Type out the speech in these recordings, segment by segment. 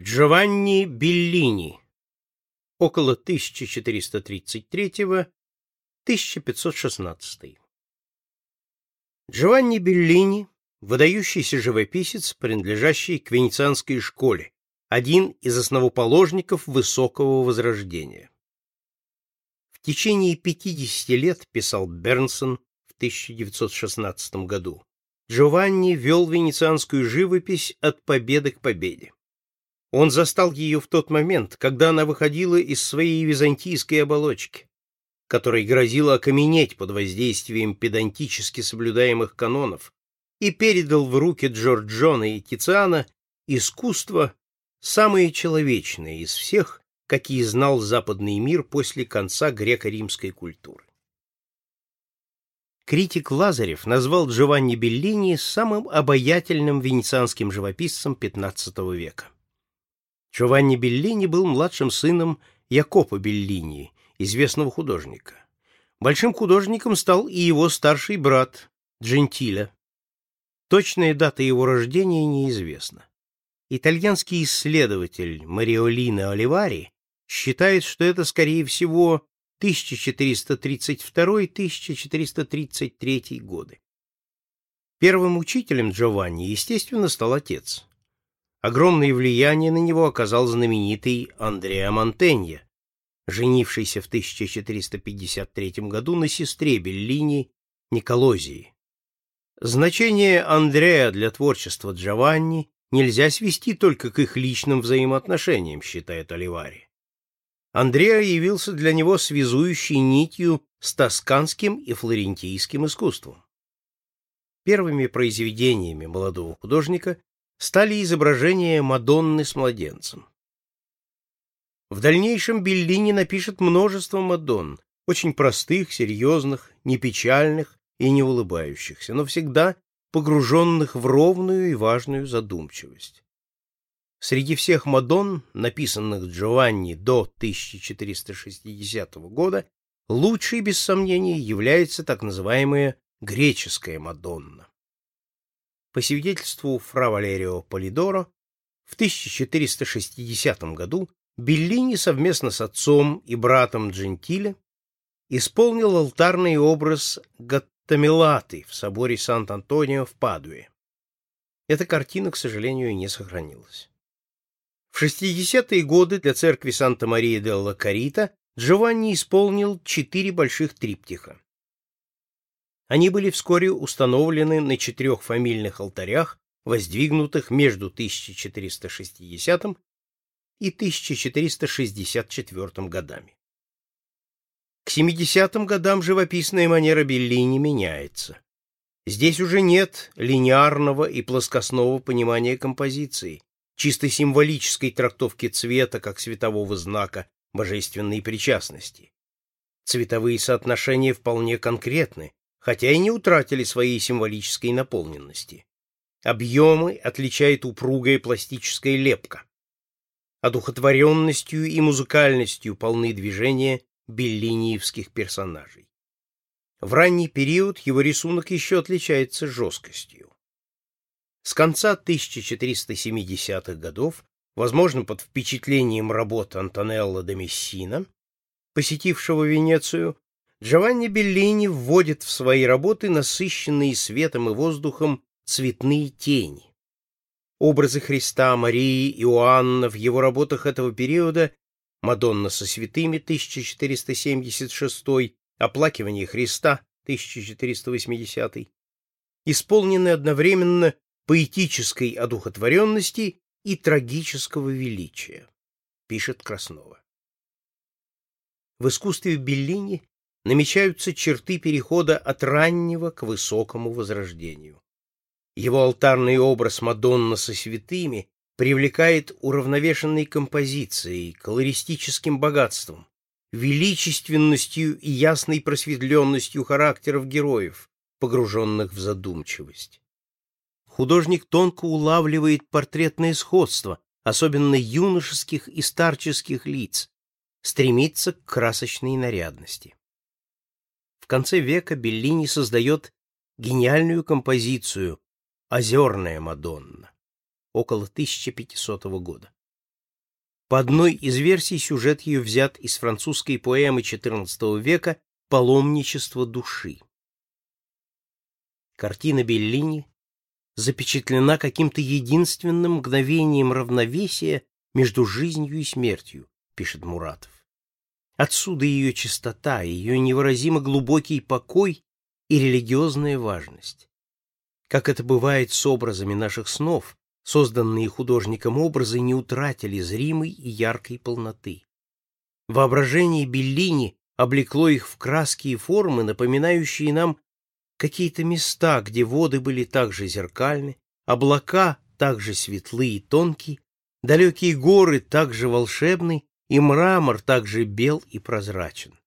Джованни Беллини около 1433-1516 Джованни Беллини выдающийся живописец, принадлежащий к венецианской школе, один из основоположников высокого возрождения. В течение 50 лет, писал Бернсон в 1916 году, Джованни вел венецианскую живопись от победы к победе. Он застал ее в тот момент, когда она выходила из своей византийской оболочки, которой грозила окаменеть под воздействием педантически соблюдаемых канонов, и передал в руки Джорджона и Тициана искусство, самое человечное из всех, какие знал западный мир после конца греко-римской культуры. Критик Лазарев назвал Джованни Беллини самым обаятельным венецианским живописцем XV века. Джованни Беллини был младшим сыном Якопо Беллини, известного художника. Большим художником стал и его старший брат Джентиля. Точная дата его рождения неизвестна. Итальянский исследователь Мариолино Оливари считает, что это, скорее всего, 1432-1433 годы. Первым учителем Джованни, естественно, стал отец. Огромное влияние на него оказал знаменитый Андреа Монтенье, женившийся в 1453 году на сестре Беллини Николозии. Значение Андреа для творчества Джованни нельзя свести только к их личным взаимоотношениям, считает Оливари. Андреа явился для него связующей нитью с тосканским и флорентийским искусством. Первыми произведениями молодого художника стали изображения Мадонны с младенцем. В дальнейшем Беллини напишет множество Мадонн, очень простых, серьезных, не печальных и не улыбающихся, но всегда погруженных в ровную и важную задумчивость. Среди всех Мадонн, написанных Джованни до 1460 года, лучшей, без сомнения, является так называемая греческая Мадонна. По свидетельству фра Валерио Полидоро, в 1460 году Беллини совместно с отцом и братом Джентиле исполнил алтарный образ Гаттамилаты в соборе Сант-Антонио в Падуе. Эта картина, к сожалению, не сохранилась. В 60-е годы для церкви Санта-Мария делла Карита Джованни исполнил четыре больших триптиха. Они были вскоре установлены на четырех фамильных алтарях, воздвигнутых между 1460 и 1464 годами. К 70-м годам живописная манера Беллини меняется. Здесь уже нет линейного и плоскостного понимания композиции, чисто символической трактовки цвета как светового знака божественной причастности. Цветовые соотношения вполне конкретны, хотя и не утратили своей символической наполненности. Объемы отличает упругая пластическая лепка. Одухотворенностью и музыкальностью полны движения беллиниевских персонажей. В ранний период его рисунок еще отличается жесткостью. С конца 1470-х годов, возможно, под впечатлением работ Антонелло де Мессина, посетившего Венецию, Джованни Беллини вводит в свои работы насыщенные светом и воздухом цветные тени. Образы Христа, Марии, Иоанна в его работах этого периода «Мадонна со святыми» 1476, «Оплакивание Христа» 1480, исполнены одновременно поэтической одухотворенности и трагического величия, пишет Краснова. В искусстве Беллини намечаются черты перехода от раннего к высокому возрождению. Его алтарный образ Мадонна со святыми привлекает уравновешенной композицией, колористическим богатством, величественностью и ясной просветленностью характеров героев, погруженных в задумчивость. Художник тонко улавливает портретное сходство, особенно юношеских и старческих лиц, стремится к красочной нарядности конце века Беллини создает гениальную композицию «Озерная Мадонна» около 1500 года. По одной из версий сюжет ее взят из французской поэмы XIV века «Паломничество души». Картина Беллини запечатлена каким-то единственным мгновением равновесия между жизнью и смертью, пишет Муратов. Отсюда ее чистота, ее невыразимо глубокий покой и религиозная важность. Как это бывает с образами наших снов, созданные художником образы не утратили зримой и яркой полноты. Воображение Беллини облекло их в краски и формы, напоминающие нам какие-то места, где воды были также зеркальны, облака также светлые и тонкие, далекие горы также волшебны и мрамор также бел и прозрачен.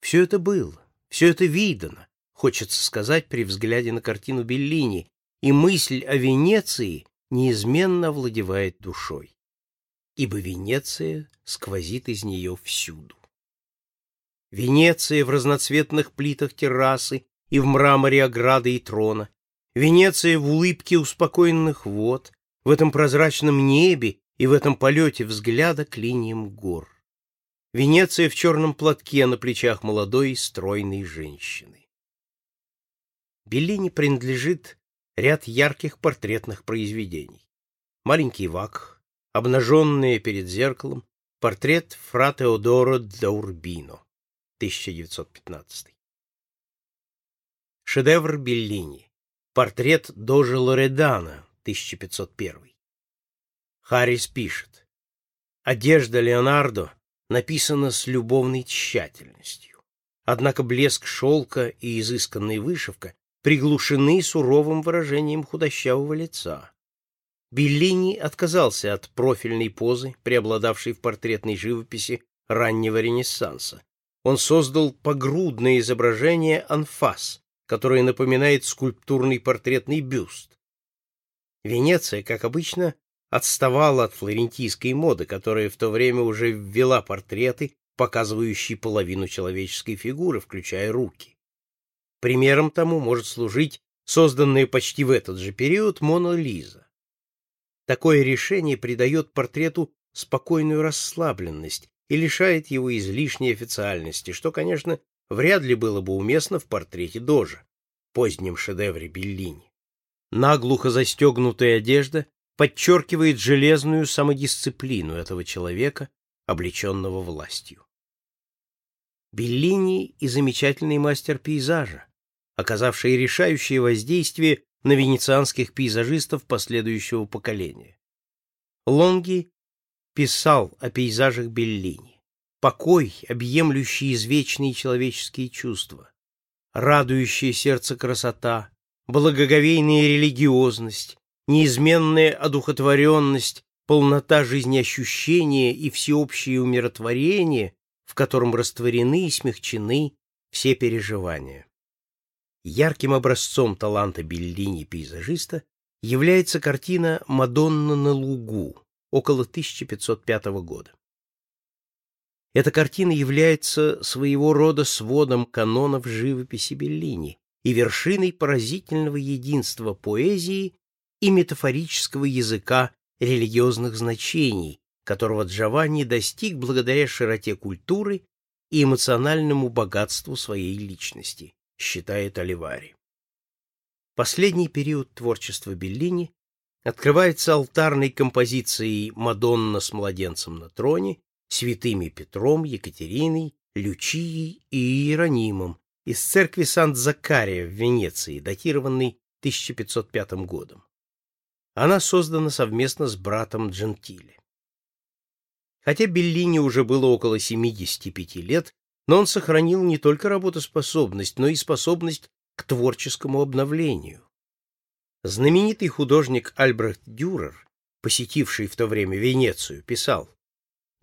Все это было, все это видано, хочется сказать при взгляде на картину Беллини, и мысль о Венеции неизменно овладевает душой, ибо Венеция сквозит из нее всюду. Венеция в разноцветных плитах террасы и в мраморе ограды и трона, Венеция в улыбке успокоенных вод, в этом прозрачном небе и в этом полете взгляда к линиям гор. Венеция в черном платке на плечах молодой стройной женщины. Беллини принадлежит ряд ярких портретных произведений. Маленький Вак, обнаженные перед зеркалом, портрет Фра Теодоро Даурбино, 1915. Шедевр Беллини, портрет Дожи Лоредана, 1501. Харрис пишет. Одежда Леонардо написана с любовной тщательностью. Однако блеск шелка и изысканная вышивка приглушены суровым выражением худощавого лица. Беллини отказался от профильной позы, преобладавшей в портретной живописи раннего Ренессанса. Он создал погрудное изображение анфас, которое напоминает скульптурный портретный бюст. Венеция, как обычно, отставала от флорентийской моды, которая в то время уже ввела портреты, показывающие половину человеческой фигуры, включая руки. Примером тому может служить созданная почти в этот же период Мона Лиза. Такое решение придает портрету спокойную расслабленность и лишает его излишней официальности, что, конечно, вряд ли было бы уместно в портрете Дожа, позднем шедевре Беллини. Наглухо застегнутая одежда подчеркивает железную самодисциплину этого человека, облеченного властью. Беллини и замечательный мастер пейзажа, оказавший решающее воздействие на венецианских пейзажистов последующего поколения. Лонги писал о пейзажах Беллини. Покой, объемлющий извечные человеческие чувства, радующая сердце красота, благоговейная религиозность, неизменная одухотворенность, полнота жизнеощущения и всеобщее умиротворение, в котором растворены и смягчены все переживания. Ярким образцом таланта Беллини-пейзажиста является картина «Мадонна на лугу» около 1505 года. Эта картина является своего рода сводом канонов живописи Беллини и вершиной поразительного единства поэзии и метафорического языка религиозных значений, которого Джованни достиг благодаря широте культуры и эмоциональному богатству своей личности считает Оливари. Последний период творчества Беллини открывается алтарной композицией «Мадонна с младенцем на троне», святыми Петром, Екатериной, Лючией и Иеронимом из церкви Сан-Закария в Венеции, датированной 1505 годом. Она создана совместно с братом Джентиле. Хотя Беллини уже было около 75 лет, но он сохранил не только работоспособность, но и способность к творческому обновлению. Знаменитый художник Альбрехт Дюрер, посетивший в то время Венецию, писал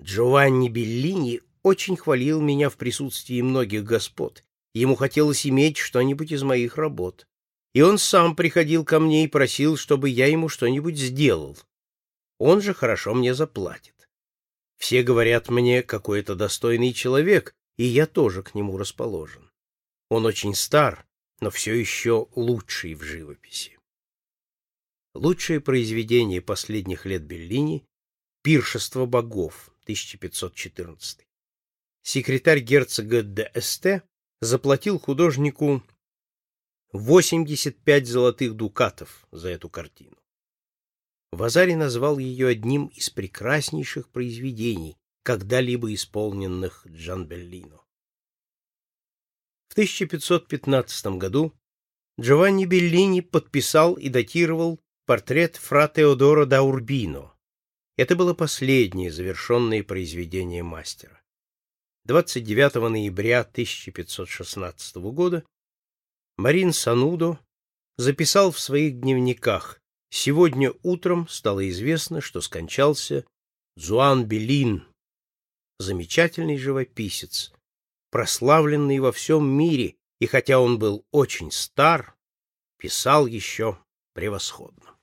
«Джованни Беллини очень хвалил меня в присутствии многих господ. Ему хотелось иметь что-нибудь из моих работ. И он сам приходил ко мне и просил, чтобы я ему что-нибудь сделал. Он же хорошо мне заплатит. Все говорят мне, какой это достойный человек, и я тоже к нему расположен. Он очень стар, но все еще лучший в живописи. Лучшее произведение последних лет Беллини Пиршество богов, 1514. Секретарь герцога де Эсте заплатил художнику 85 золотых дукатов за эту картину. Вазари назвал ее одним из прекраснейших произведений, когда-либо исполненных Джанбеллино. В 1515 году Джованни Беллини подписал и датировал портрет фра Теодоро да Урбино. Это было последнее завершенное произведение мастера. 29 ноября 1516 года Марин Санудо записал в своих дневниках «Сегодня утром стало известно, что скончался Зуан Белин, замечательный живописец, прославленный во всем мире, и хотя он был очень стар, писал еще превосходно».